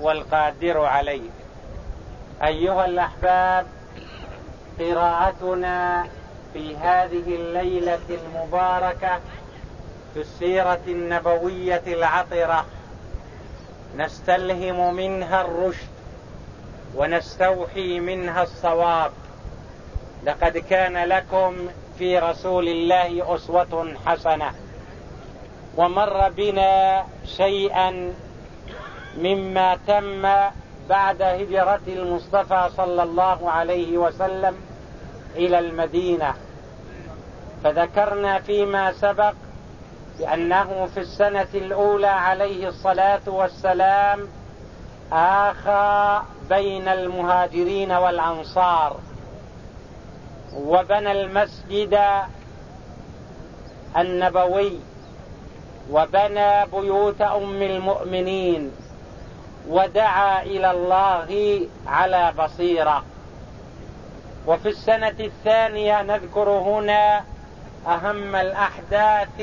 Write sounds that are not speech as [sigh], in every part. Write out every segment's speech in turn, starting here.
والقادر عليه. أيها الأحباب قراءتنا في هذه الليلة المباركة في السيرة النبوية العطرة. نستلهم منها الرشد ونستوحي منها الصواب. لقد كان لكم في رسول الله أسوة حسنة. ومر بنا شيئا مما تم بعد هجرة المصطفى صلى الله عليه وسلم إلى المدينة. فذكرنا فيما سبق بأنه في السنة الأولى عليه الصلاة والسلام آخى بين المهاجرين والأنصار وبنى المسجد النبوي وبنى بيوت أم المؤمنين. ودعا إلى الله على بصيرة. وفي السنة الثانية نذكر هنا أهم الأحداث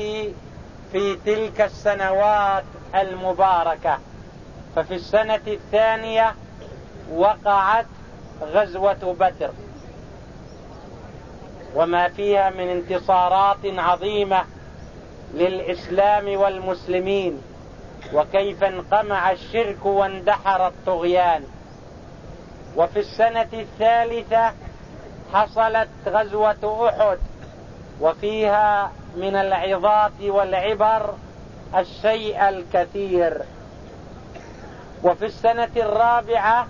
في تلك السنوات المباركة. ففي السنة الثانية وقعت غزوة بدر. وما فيها من انتصارات عظيمة للإسلام والمسلمين. وكيف انقمع الشرك واندحر الطغيان. وفي السنة الثالثة حصلت غزوة أحد وفيها من العظات والعبر الشيء الكثير. وفي السنة الرابعة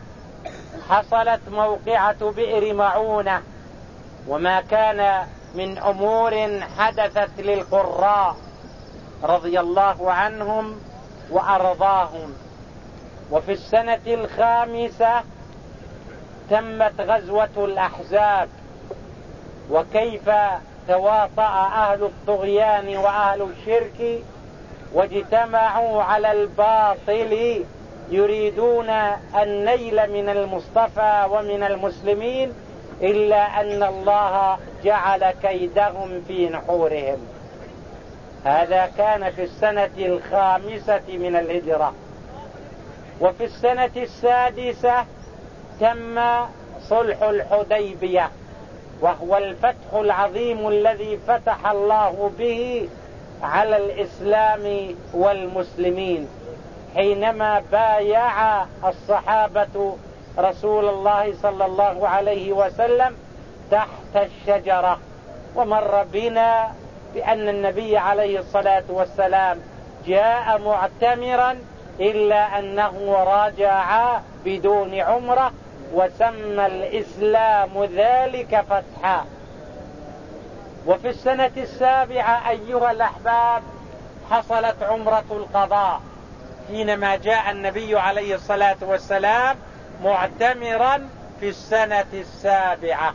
حصلت موقعة بئر معونة وما كان من أمور حدثت للقراء رضي الله عنهم وأرضاهم. وفي السنة الخامسة تمت غزوة الأحزاب. وكيف تواطأ أهل الطغيان وأهل الشرك؟ واجتمعوا على الباطل يريدون النيل من المصطفى ومن المسلمين إلا أن الله جعل كيدهم في نحورهم. هذا كان في السنة الخامسة من الهجرة. وفي السنة السادسة تم صلح الحديبية وهو الفتح العظيم الذي فتح الله به على الإسلام والمسلمين. حينما بايع الصحابة رسول الله صلى الله عليه وسلم تحت الشجرة ومر بنا بأن النبي عليه الصلاة والسلام جاء معتمرا إلا أنه راجع بدون عمرة وسمى الإسلام ذلك فتحا. وفي السنة السابعة أيها الأحباب حصلت عمرة القضاء حينما جاء النبي عليه الصلاة والسلام معتمرا في السنة السابعة.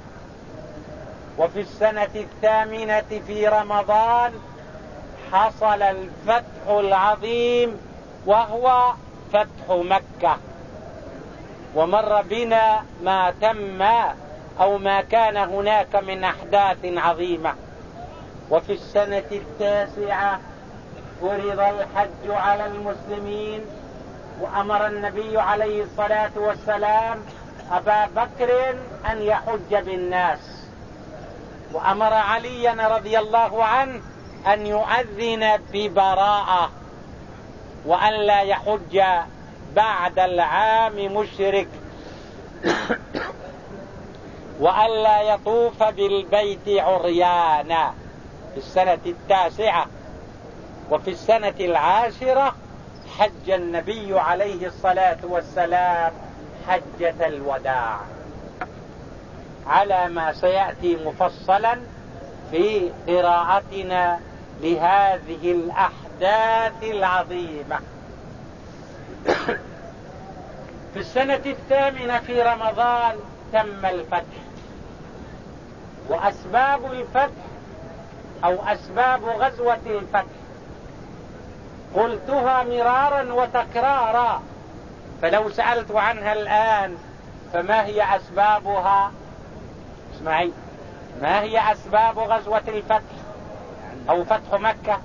وفي السنة الثامنة في رمضان حصل الفتح العظيم وهو فتح مكة. ومر بنا ما تم أو ما كان هناك من أحداث عظيمة. وفي السنة التاسعة فرض الحج على المسلمين وأمر النبي عليه الصلاة والسلام أبا بكر أن يحج بالناس. وأمر عليا رضي الله عنه أن يؤذن ببراءة وأن لا يحج بعد العام مشرك وأن لا يطوف بالبيت عريانا في السنة التاسعة وفي السنة العاشرة حج النبي عليه الصلاة والسلام حجة الوداع. على ما سيأتي مفصلا في قراءتنا لهذه الأحداث العظيمة. [coughs] في السنة الثامنة في رمضان تم الفتح. وأسباب الفتح أو أسباب غزوة الفتح. قلتها مرارا وتكرارا. فلو سألت عنها الآن فما هي أسبابها؟ اسمعي ما هي أسباب غزوة الفتح؟ أو فتح مكة؟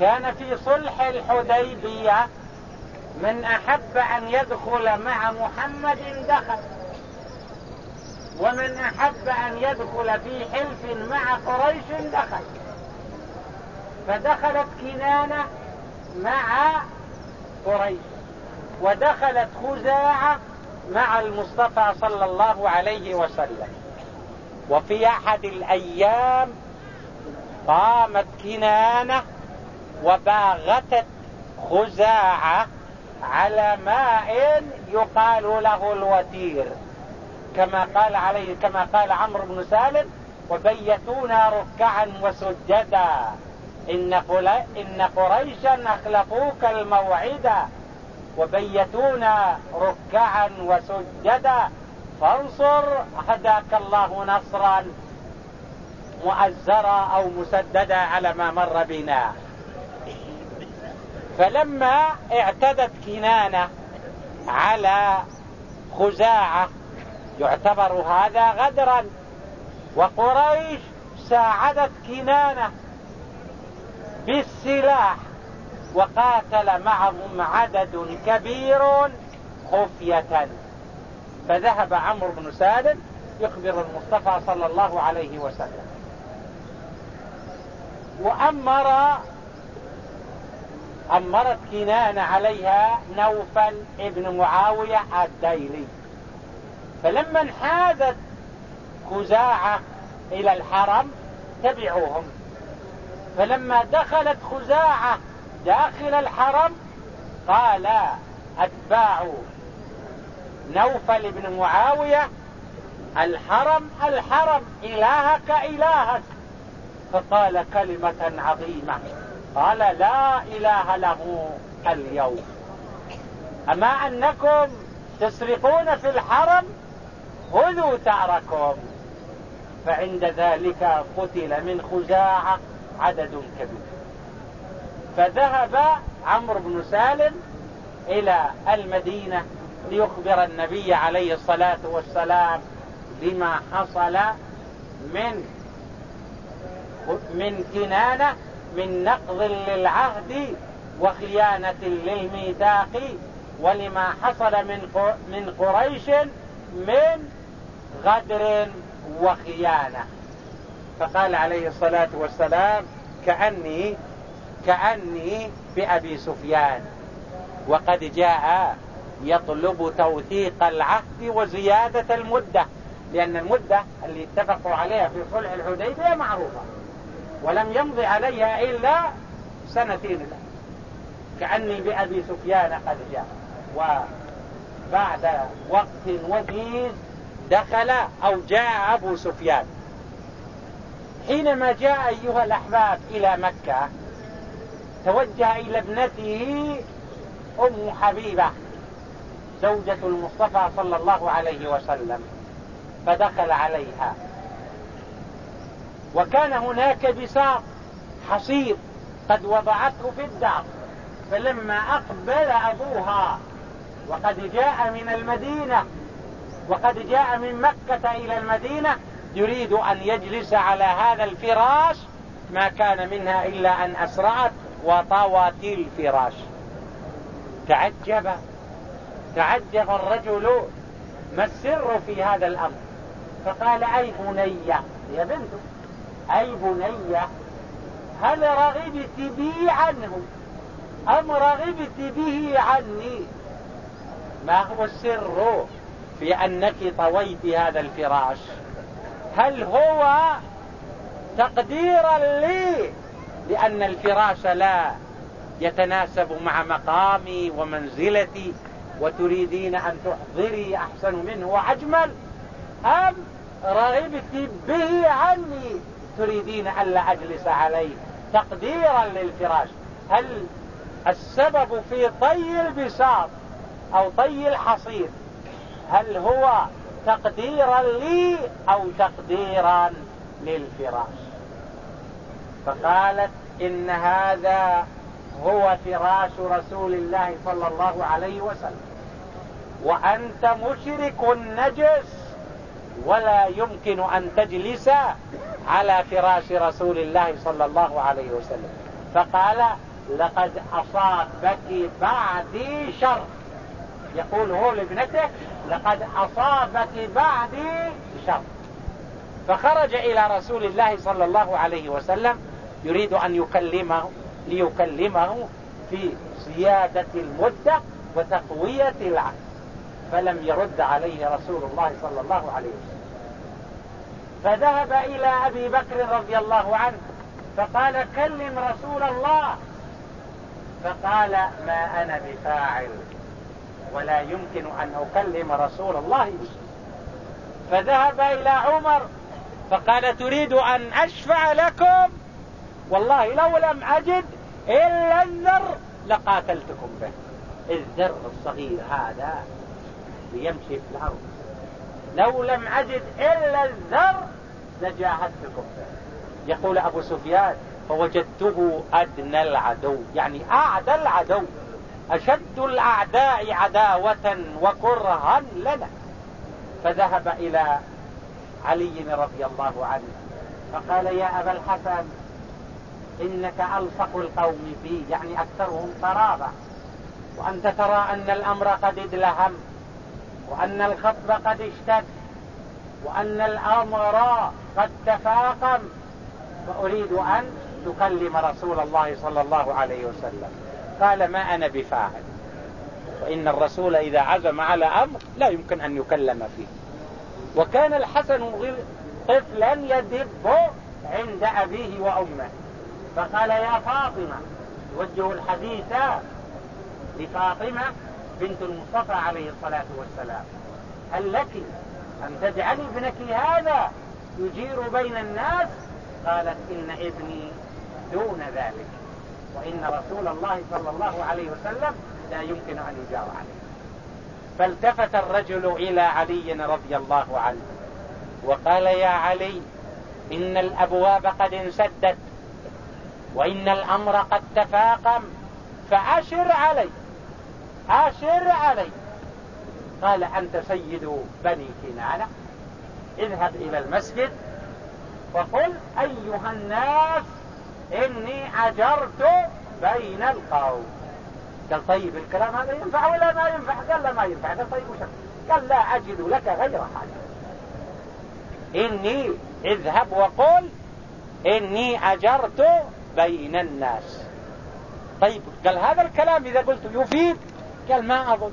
كان في صلح الحديبية من أحب أن يدخل مع محمد دخل ومن أحب أن يدخل في حلف مع قريش دخل. فدخلت كنانة مع قريش ودخلت خزاعة مع المصطفى صلى الله عليه وسلم. وفي أحد الأيام قامت كنانة وباغتت خزاعة على ماء يقال له الوتير. كما قال عليه كما قال عمرو بن سالم وبيتونا ركعا وسجدا. إن, إن قريشا أخلفوك الموعدا وبيتونا ركعا وسجدا. فانصر هداك الله نصرا مؤزرا أو مسددا على ما مر بنا. فلما اعتدت كنانة على خزاعة يعتبر هذا غدرا. وقريش ساعدت كنانة بالسلاح. وقاتل معهم عدد كبير خفية. فذهب عمرو بن سالم يخبر المصطفى صلى الله عليه وسلم. وأمر أمرت كنان عليها نوفل ابن معاوية الديلي. فلما انحازت خزاعة إلى الحرم تبعوهم. فلما دخلت خزاعة داخل الحرم؟ قال أتباع نوفل بن معاوية الحرم الحرم إلهك إلهك. فقال كلمة عظيمة قال لا إله له اليوم. أما أنكم تسرقون في الحرم خذوا ثأركم فعند ذلك قتل من خزاعة عدد كبير. فذهب عمرو بن سالم إلى المدينة ليخبر النبي عليه الصلاة والسلام بما حصل من من كنانة من نقض للعهد وخيانة للميثاق ولما حصل من من قريش من غدر وخيانة. فقال عليه الصلاة والسلام كأني كأني بأبي سفيان. وقد جاء يطلب توثيق العهد وزيادة المدة لأن المدة اللي اتفقوا عليها في صلح الحديبية معروفة ولم يمض عليها إلا سنتين. كأني بأبي سفيان قد جاء. وبعد وقت وجيز دخل أو جاء أبو سفيان. حينما جاء أيها الأحباب إلى مكة توجه إلى ابنته أم حبيبة زوجة المصطفى صلى الله عليه وسلم فدخل عليها. وكان هناك بساط حصير قد وضعته في الدار فلما أقبل أبوها وقد جاء من المدينة وقد جاء من مكة إلى المدينة يريد أن يجلس على هذا الفراش ما كان منها إلا أن أسرعت وطوت الفراش. تعجب تعجب الرجل ما السر في هذا الأمر. فقال أي بنية يا بنت أي بنية هل رغبت بي عنه؟ أم رغبت به عني؟ ما هو السر في أنك طويت هذا الفراش؟ هل هو تقديرا لي؟ لأن الفراش لا يتناسب مع مقامي ومنزلتي وتريدين أن تحضري أحسن منه وأجمل أم رغبت به عني؟ تريدين ألا أجلس عليه. تقديرا للفراش. هل السبب في طي البساط أو طي الحصير؟ هل هو تقديرا لي أو تقديرا للفراش؟ فقالت إن هذا هو فراش رسول الله صلى الله عليه وسلم. وأنت مشرك نجس ولا يمكن أن تجلس على فراش رسول الله صلى الله عليه وسلم. فقال لقد أصابك بعدي شر. يقول هو لابنته لقد أصابك بعدي شر. فخرج إلى رسول الله صلى الله عليه وسلم يريد أن يكلمه ليكلمه في زيادة المدة وتقوية العهد فلم يرد عليه رسول الله صلى الله عليه وسلم. فذهب إلى أبي بكر رضي الله عنه فقال كلم رسول الله. فقال ما أنا بفاعل ولا يمكن أن أكلم رسول الله. فذهب إلى عمر فقال تريد أن أشفع لكم؟ والله لو لم أجد إلا الذر لقاتلتكم به. الذر الصغير هذا يمشي في الأرض. لو لم أجد إلا الذر لجاهدتكم به. يقول أبو سفيان فوجدته أدنى العدو. يعني أعدى العدو. أشد الأعداء عداوة وكرها لنا. فذهب إلى علي رضي الله عنه فقال يا أبا الحسن إنك ألصق القوم بي يعني أكثرهم قرابة وأنت ترى أن الأمر قد إدلهم وأن الخطب قد اشتد وأن الأمر قد تفاقم. فأريد أن تكلم رسول الله صلى الله عليه وسلم. قال ما أنا بفاعل. فإن الرسول إذا عزم على أمر لا يمكن أن يكلم فيه. وكان الحسن طفلا يدب عند أبيه وأمه. فقال يا فاطمة يوجه الحديث لفاطمة بنت المصطفى عليه الصلاة والسلام هل لك أن تجعلي ابنك هذا يجير بين الناس؟ قالت إن ابني دون ذلك وإن رسول الله صلى الله عليه وسلم لا يمكن أن يجار عليه. فالتفت الرجل إلى علي رضي الله عنه وقال يا علي إن الأبواب قد انسدت وإن الأمر قد تفاقم فأشر علي أشر علي. قال أنت سيد بني كنانة اذهب إلى المسجد وقل أيها الناس إني عجرت بين القوم. قال طيب الكلام هذا ينفع ولا ما ينفع؟ قال لا ما ينفع. قال طيب وش؟ قال لا أجد لك غير حاجة. إني اذهب وقل إني أجرت بين الناس. طيب قال هذا الكلام إذا قلت يفيد قال ما أظن.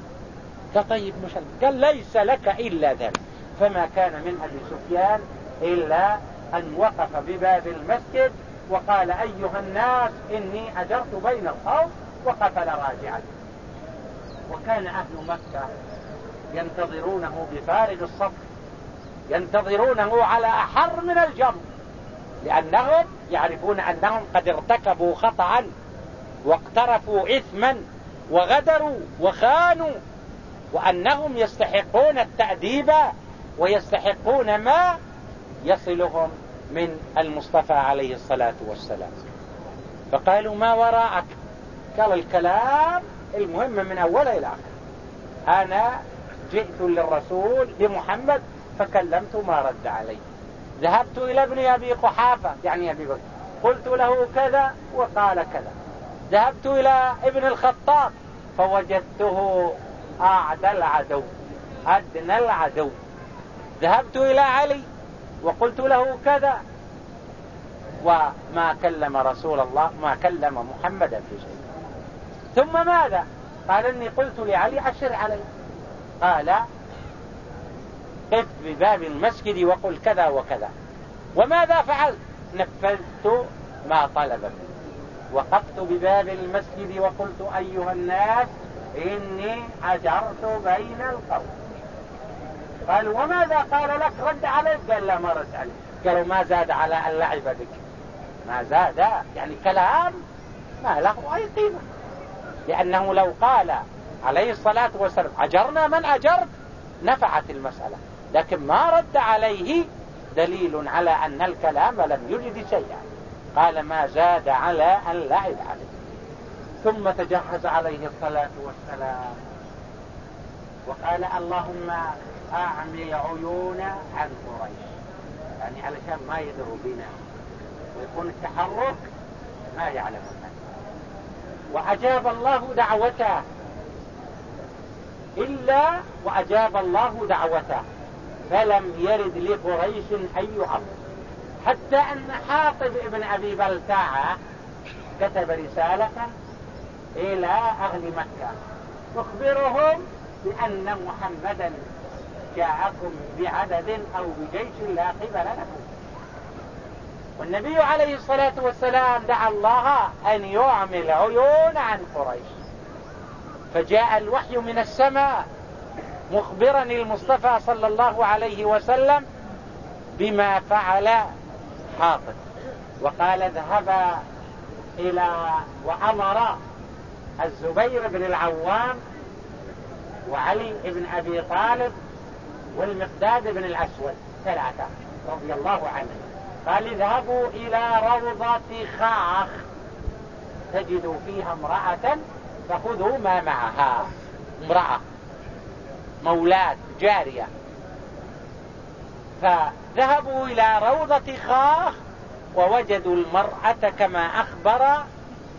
قال طيب مش قال ليس لك إلا ذلك فما كان من أبي سفيان إلا أن وقف بباب المسجد وقال أيها الناس إني أجرت بين القوم وقفل راجعا. وكان أهل مكة ينتظرونه بفارغ الصف ينتظرونه على أحر من الجمر. لأنهم يعرفون أنهم قد ارتكبوا خطأ واقترفوا إثما وغدروا وخانوا وأنهم يستحقون التأديب ويستحقون ما يصلهم من المصطفى عليه الصلاة والسلام. فقالوا ما وراءك؟ قال الكلام المهم من أول إلى آخر. أنا جئت للرسول لمحمد فكلمت ما رد علي ذهبت إلى ابن أبي قحافة يعني أبي بكر. قلت له كذا وقال كذا. ذهبت إلى ابن الخطاب فوجدته أعدى العدو أدنى العدو. ذهبت إلى علي وقلت له كذا. وما كلم رسول الله ما كلم محمدا في شيء. ثم ماذا؟ قال إني قلت لعلي عشر علي قال قف بباب المسجد وقل كذا وكذا. وماذا فعلت؟ نفذت ما طلب مني وقفت بباب المسجد وقلت أيها الناس إني أجرت بين القوم. قال وماذا قال لك؟ رد عليك. قال لا ما رد عليك. قالوا ما زاد على أن لعب بك. ما زاد يعني كلام ما له أي قيمة. لأنه لو قال عليه الصلاة والسلام أجرنا من أجرت؟ نفعت المسألة. لكن ما رد عليه دليل على أن الكلام لم يجد شيئا. قال ما زاد على أن لعب عليه ثم تجهز عليه الصلاة والسلام. وقال اللهم أعمي عيون عن قريش. يعني علشان ما يدروا بنا. ويكون التحرك ما يعلم. الناس وأجاب الله دعوته. إلا وأجاب الله دعوته. فلم يرد لقريش أي أمر حتى أن حاطب ابن أبي بلتاعة كتب رسالة إلى أهل مكة. تخبرهم بأن محمدا جاءكم بعدد أو بجيش لا قبل لكم. والنبي عليه الصلاة والسلام دعا الله أن يعمل عيون عن قريش. فجاء الوحي من السماء. مخبرا المصطفى صلى الله عليه وسلم بما فعل حاطب. وقال اذهبا إلى وأمر الزبير بن العوام وعلي بن أبي طالب والمقداد بن الأسود ثلاثة رضي الله عنهم. قال اذهبوا إلى روضة خاخ. تجدوا فيها امرأة فخذوا ما معها. امرأة. مولاة جارية. فذهبوا إلى روضة خاخ ووجدوا المرأة كما أخبر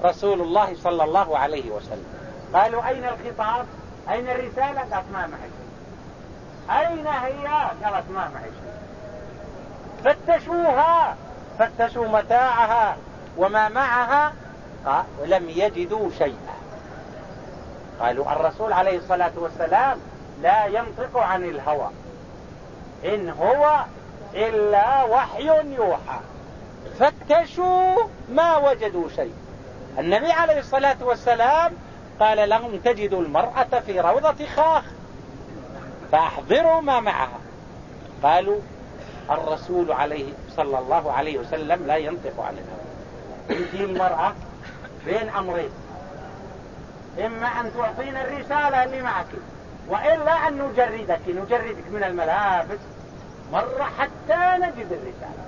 رسول الله صلى الله عليه وسلم. قالوا أين الخطاب؟ أين الرسالة؟ قالت ما معي أين هي؟ قالت ما معي فتشوها فتشوا متاعها وما معها؟ ولم يجدوا شيئا. قالوا الرسول عليه الصلاة والسلام لا ينطق عن الهوى. إن هو إلا وحي يوحى. فتشوا ما وجدوا شيء. النبي عليه الصلاة والسلام قال لهم تجدوا المرأة في روضة خاخ فأحضروا ما معها. قالوا الرسول عليه صلى الله عليه وسلم لا ينطق عن الهوى. تجي المرأة بين أمرين. إما أن تعطينا الرسالة اللي معك. وإلا أن نجردك نجردك من الملابس مرة حتى نجد الرسالة.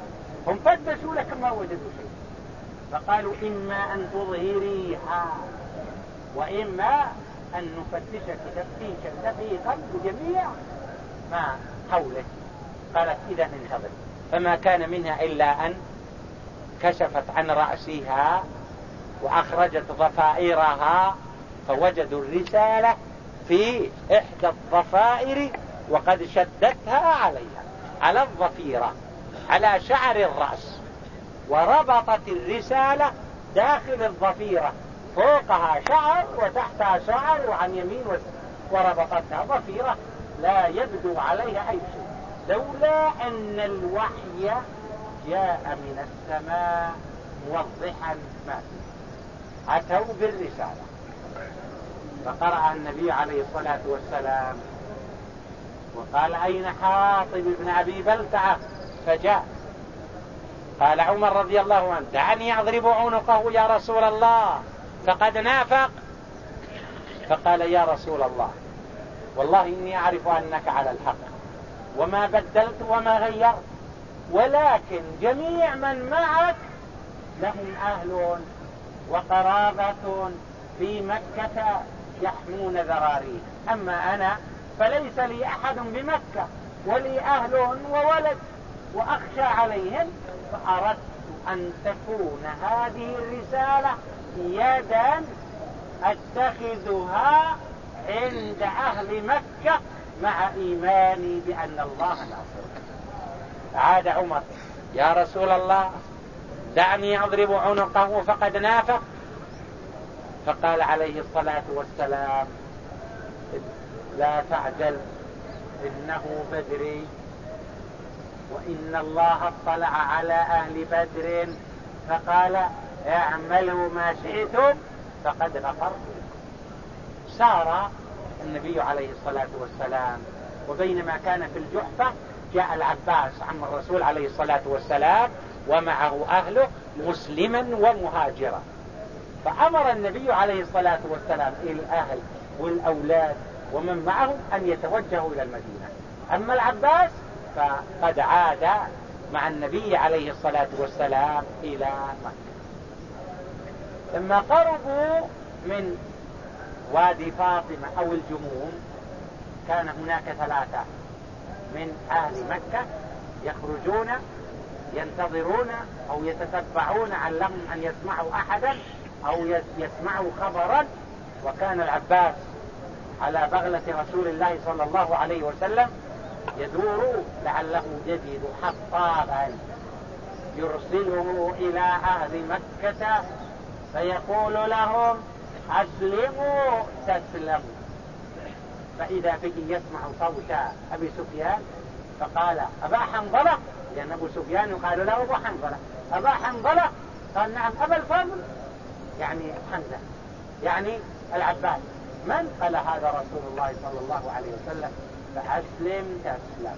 هم فتشوا لكن ما وجدوا شيء. فقالوا إما أن تظهريها وإما أن نفتشك تفتيشا دقيقا بجميع ما حولك. قالت إذا انتظر فما كان منها إلا أن كشفت عن رأسها وأخرجت ضفائرها فوجدوا الرسالة في إحدى الضفائر وقد شدتها عليها على الضفيرة على شعر الرأس وربطت الرسالة داخل الضفيرة فوقها شعر وتحتها شعر وعن يمين وربطتها ضفيرة لا يبدو عليها أي شيء لولا أن الوحي جاء من السماء موضحا ما فيه. أتوا بالرسالة. فقرأ النبي عليه الصلاة والسلام وقال أين حاطب بن أبي بلتعة؟ فجاء. قال عمر رضي الله عنه دعني أضرب عنقه يا رسول الله فقد نافق. فقال يا رسول الله والله إني أعرف أنك على الحق وما بدلت وما غيرت ولكن جميع من معك لهم أهل وقرابة في مكة يحمون ذراريه أما أنا فليس لي أحد بمكة ولي أهل وولد وأخشى عليهم فأردت أن تكون هذه الرسالة يدا أتخذها عند أهل مكة مع إيماني بأن الله ناصر عاد عمر يا رسول الله دعني أضرب عنقه فقد نافق. فقال عليه الصلاة والسلام لا تعجل إنه بدري وإن الله اطلع على أهل بدر فقال اعملوا ما شئتم فقد غفرت سار النبي عليه الصلاة والسلام وبينما كان في الجحفة جاء العباس عم الرسول عليه الصلاة والسلام ومعه أهله مسلما ومهاجرا. فأمر النبي عليه الصلاة والسلام الأهل والأولاد ومن معهم أن يتوجهوا إلى المدينة. أما العباس فقد عاد مع النبي عليه الصلاة والسلام إلى مكة. لما قربوا من وادي فاطمة أو الجموم كان هناك ثلاثة من أهل مكة يخرجون ينتظرون أو يتتبعون علهم أن يسمعوا أحدا أو يسمعوا خبرا وكان العباس على بغلة رسول الله صلى الله عليه وسلم يدور لعله يجد حطابا يرسله إلى أهل مكة فيقول لهم أسلموا تسلموا. فإذا به يسمع صوت أبي سفيان فقال أبا حنظلة؟ لأن أبو سفيان يقال له أبو حنظلة. أبا حنظلة؟ قال نعم أبا الفضل. يعني حمزة يعني العباس. من قال هذا رسول الله صلى الله عليه وسلم؟ فأسلم تسلم.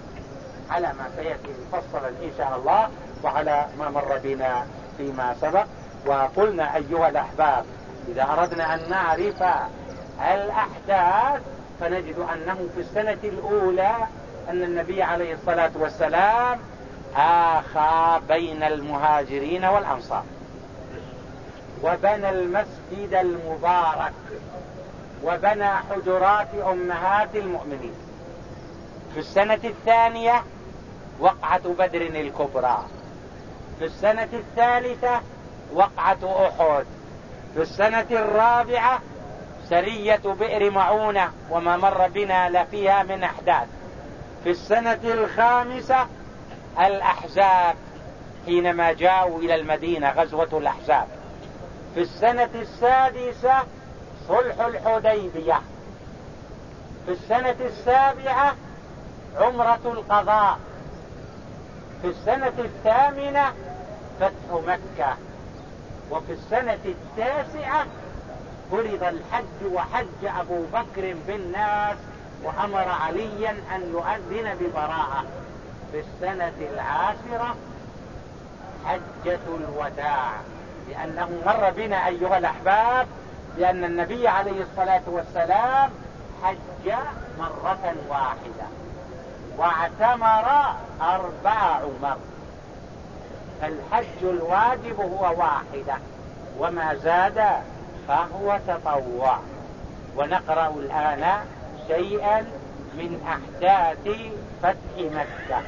على ما سيأتي مفصلا إن شاء الله وعلى ما مر بنا فيما سبق. وقلنا أيها الأحباب إذا أردنا أن نعرف الأحداث فنجد أنه في السنة الأولى أن النبي عليه الصلاة والسلام آخى بين المهاجرين والأنصار. وبنى المسجد المبارك وبنى حجرات أمهات المؤمنين. في السنة الثانية وقعة بدر الكبرى. في السنة الثالثة وقعة أحد. في السنة الرابعة سرية بئر معونة وما مر بنا لفيها من أحداث. في السنة الخامسة الأحزاب حينما جاءوا إلى المدينة غزوة الأحزاب. في السنة السادسة صلح الحديبية. في السنة السابعة عمرة القضاء. في السنة الثامنة فتح مكة. وفي السنة التاسعة فرض الحج وحج أبو بكر بالناس وأمر عليا أن يؤذن ببراءة. في السنة العاشرة حجة الوداع. لأنه مر بنا أيها الأحباب لأن النبي عليه الصلاة والسلام حج مرة واحدة واعتمر أربع عمر. فالحج الواجب هو واحدة وما زاد فهو تطوع. ونقرأ الآن شيئا من أحداث فتح مكة.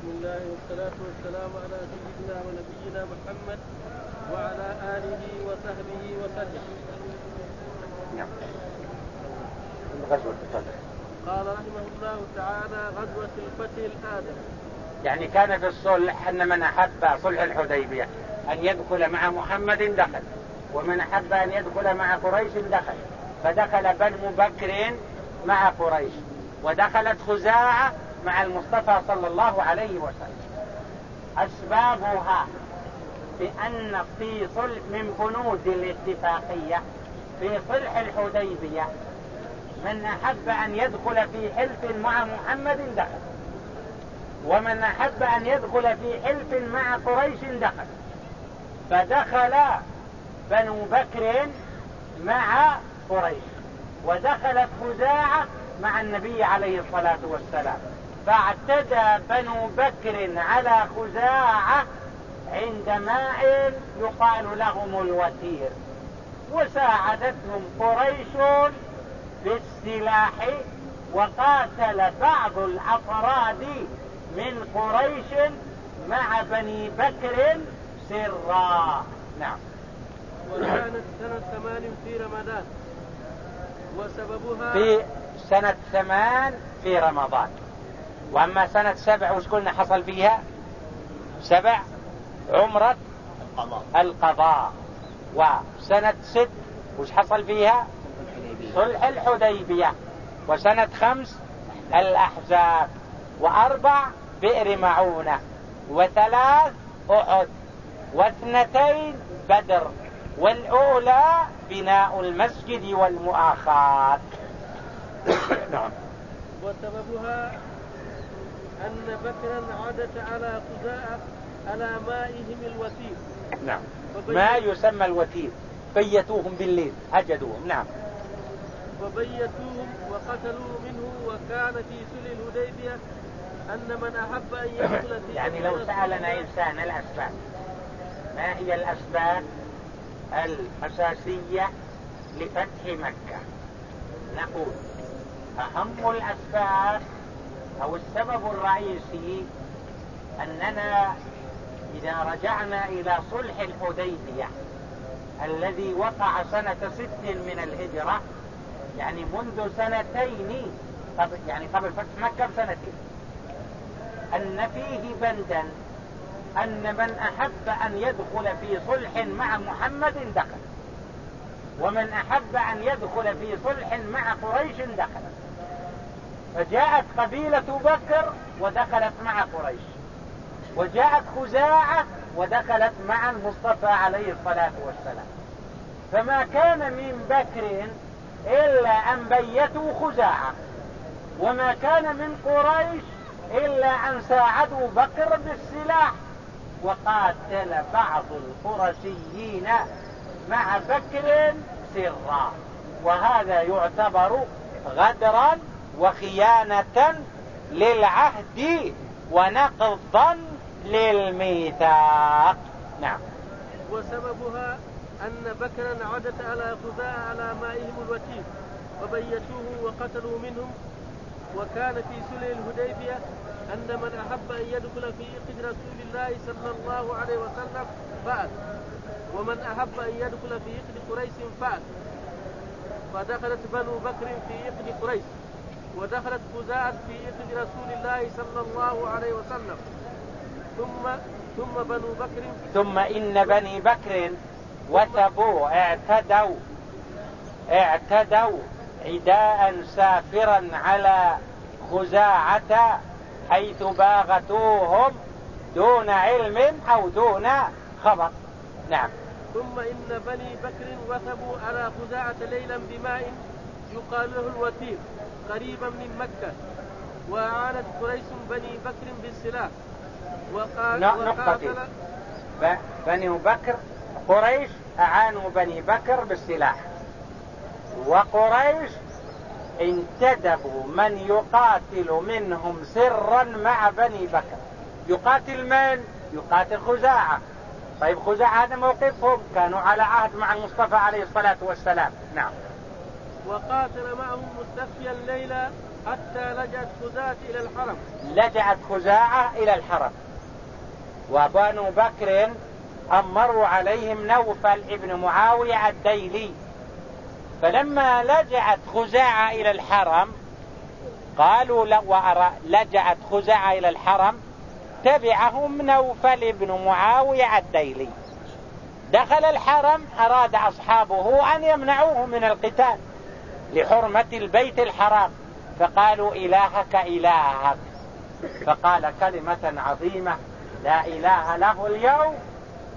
بسم الله والصلاة والسلام على سيدنا ونبينا محمد وعلى آله وصحبه وسلم. نعم. غزوة الفتح قال رحمه الله تعالى غزوة الفتح الآدم. يعني كان في الصلح أن من أحب صلح الحديبية أن يدخل مع محمد دخل ومن أحب أن يدخل مع قريش دخل. فدخل بنو بكر مع قريش ودخلت خزاعة مع المصطفى صلى الله عليه وسلم. أسبابها بأن في صلح من بنود الاتفاقية في صلح الحديبية من أحب أن يدخل في حلف مع محمد دخل ومن أحب أن يدخل في حلف مع قريش دخل. فدخل بنو بكر مع قريش ودخلت خزاعة مع النبي عليه الصلاة والسلام. فاعتدى بنو بكر على خزاعة عند ماء يقال لهم الوتير. وساعدتهم قريش بالسلاح وقاتل بعض الأفراد من قريش مع بني بكر سرا. نعم. وكانت سنة ثمان في رمضان. وسببها في سنة ثمان في رمضان. وأما سنة سبع وش قلنا حصل فيها؟ سبع عمرة القضاء. القضاء. وسنة ست وش حصل فيها؟ صلح الحديبية. وسنة خمس الأحزاب. وأربع بئر معونة. وثلاث أحد. واثنتين بدر. والأولى بناء المسجد والمؤاخاة. نعم وسببها أن بكرا عادت على خزاعة على مائهم الوتير نعم. ما يسمى الوتير بيتوهم بالليل هجدوهم. نعم. وبيتوهم وقتلوا منه وكان في سل الهديبية أن من أحب أن يدخل في يعني لو سألنا إنسان الأسباب ما هي الأسباب الأساسية لفتح مكة؟ نقول أهم الأسباب أو السبب الرئيسي أننا إذا رجعنا إلى صلح الحديبية الذي وقع سنة ست من الهجرة يعني منذ سنتين قبل يعني قبل فتح مكة بسنتين أن فيه بندا أن من أحب أن يدخل في صلح مع محمد دخل ومن أحب أن يدخل في صلح مع قريش دخل. فجاءت قبيلة بكر ودخلت مع قريش. وجاءت خزاعة ودخلت مع المصطفى عليه الصلاة والسلام. فما كان من بكر إلا أن بيتوا خزاعة. وما كان من قريش إلا أن ساعدوا بكر بالسلاح. وقاتل بعض القرشيين مع بكر سرا. وهذا يعتبر غدرا وخيانة للعهد ونقضا للميثاق. نعم. وسببها أن بكرا عدت على خزاعة على مائهم الوتير وبيتوه وقتلوا منهم. وكان في سلع الهديبية أن من أحب أن يدخل في إقد رسول الله صلى الله عليه وسلم فعل ومن أحب أن يدخل في إقد قريش فعل فدخلت بنو بكر في إقد قريش. ودخلت خزاعة في إقد رسول الله صلى الله عليه وسلم. ثم ثم بنو بكر ثم إن بني بكر وثبوا اعتدوا. اعتدوا عداء سافرا على خزاعة حيث باغتوهم دون علم أو دون خبر. نعم. ثم إن بني بكر وثبوا على خزاعة ليلا بماء يقال له الوتير. قريبا من مكة. وأعانت قريش بني بكر بالسلاح. وقال وقاتل بني بكر قريش أعانوا بني بكر بالسلاح. وقريش انتدبوا من يقاتل منهم سرا مع بني بكر. يقاتل من؟ يقاتل خزاعة. طيب خزاعة هذا موقفهم. كانوا على عهد مع المصطفى عليه الصلاة والسلام. نعم. وقاتل معهم مستخفيا الليلة حتى لجأت خزاعة إلى الحرم. لجأت خزاعة إلى الحرم. وبنو بكر أمروا عليهم نوفل ابن معاوية الديلي. فلما لجأت خزاعة إلى الحرم قالوا لجأت خزاعة إلى الحرم تبعهم نوفل بن معاوية الديلي. دخل الحرم أراد أصحابه أن يمنعوه من القتال. لحرمة البيت الحرام. فقالوا إلهك إلهك. فقال كلمة عظيمة. لا إله له اليوم.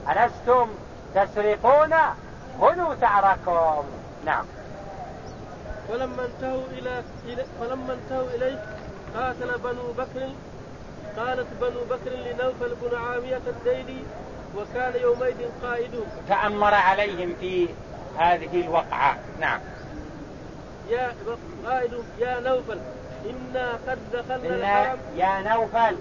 ألستم تسرقون؟ خذوا ثأركم نعم. فلما انتهوا إلى فلما انتهوا إليه قاتل بنو بكر. قالت بنو بكر لنوفل بن عامية الديلي وكان يومئذ قائدهم تأمر عليهم في هذه الوقعة. نعم. يا قائد يا نوفل. إنا قد دخلنا الحرم. يا نوفل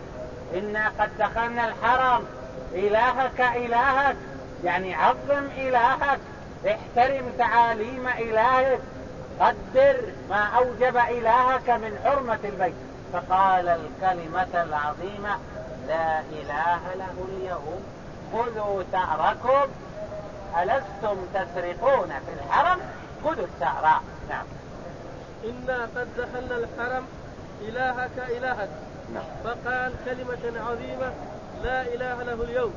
إنا قد دخلنا الحرم. إلهك إلهك. يعني عظم إلهك. احترم تعاليم إلهك. قدر ما أوجب إلهك من حرمة البيت. فقال الكلمة العظيمة لا إله له اليوم. خذوا ثأركم ألستم تسرقون في الحرم؟ خذوا الثأر نعم. إنا قد دخلنا الحرم إلهك إلهك نعم. فقال كلمة عظيمة لا إله له اليوم.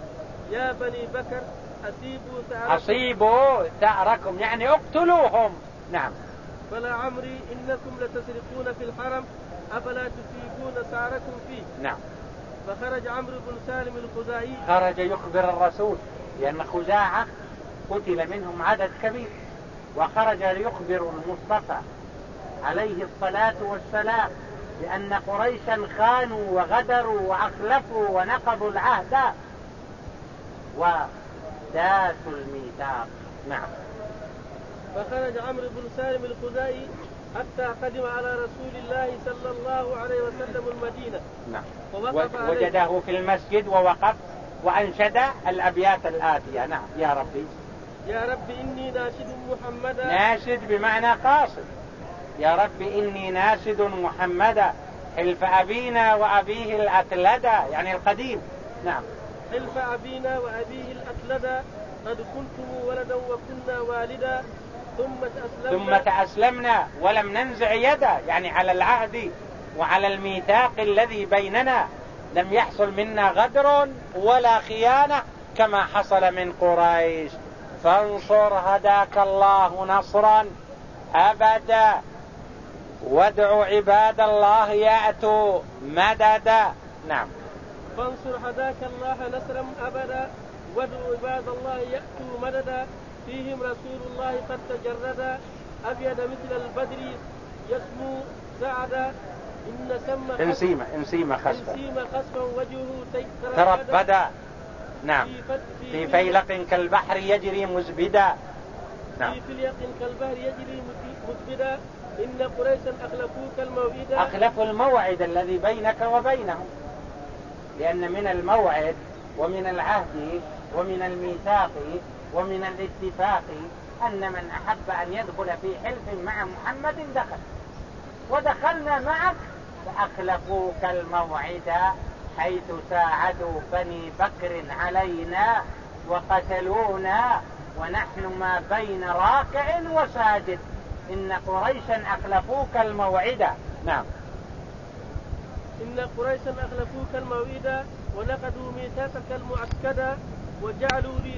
يا بني بكر أصيبوا ثأركم. أصيبوا ثأركم يعني اقتلوهم. نعم. فلا عمري إنكم لتسرقون في الحرم أفلا تصيبون ثأركم فيه. نعم. فخرج عمرو بن سالم الخزاعي. خرج يخبر الرسول لأن خزاعة قتل منهم عدد كبير وخرج ليخبر المصطفى عليه الصلاة والسلام بأن قريشا خانوا وغدروا وأخلفوا ونقضوا العهد. وداسوا الميثاق. نعم. فخرج عمرو بن سالم الخزائي حتى قدم على رسول الله صلى الله عليه وسلم المدينة. نعم. ووقف وجده في المسجد ووقف وأنشد الأبيات الآتية. نعم. يا ربي. يا رب إني ناشد محمدا. ناشد بمعنى قاصد. يا رب إني ناشد محمدا حلف أبينا وأبيه الأتلدا يعني القديم. نعم. حلف أبينا وأبيه الأسلدا قد كنتم ولدا وكنا والدا ثم تأسلمنا. ثم تأسلمنا ولم ننزع يدا يعني على العهد وعلى الميثاق الذي بيننا. لم يحصل منا غدر ولا خيانة كما حصل من قريش. فانصر هداك الله نصرا أبدا. وادع عباد الله يأتوا مددا نعم. فانصر هداك الله نصرا أبدا. وادع عباد الله يأتوا مددا فيهم رسول الله قد تجرد. أبيض مثل البدر يسمو سعدا إن سم انسيمة انسيمة خسفا. انسيمة خسفا وجهه تربدا نعم. في فيلق كالبحر يجري مزبدا. نعم. في فيلق كالبحر يجري مزبدا. إن قريشا أخلفوك الموعد. أخلفوا الموعد الذي بينك وبينهم. لأن من الموعد ومن العهد ومن الميثاق ومن الاتفاق أن من أحب أن يدخل في حلف مع محمد دخل. ودخلنا معك فأخلفوك الموعد حيث ساعدوا بني بكر علينا وقتلونا ونحن ما بين راكع وساجد. إن قريشا أخلفوك الموعد نعم. إن قريشا أخلفوك الموعد ونقضوا ميثاقك المؤكد وجعلوا لي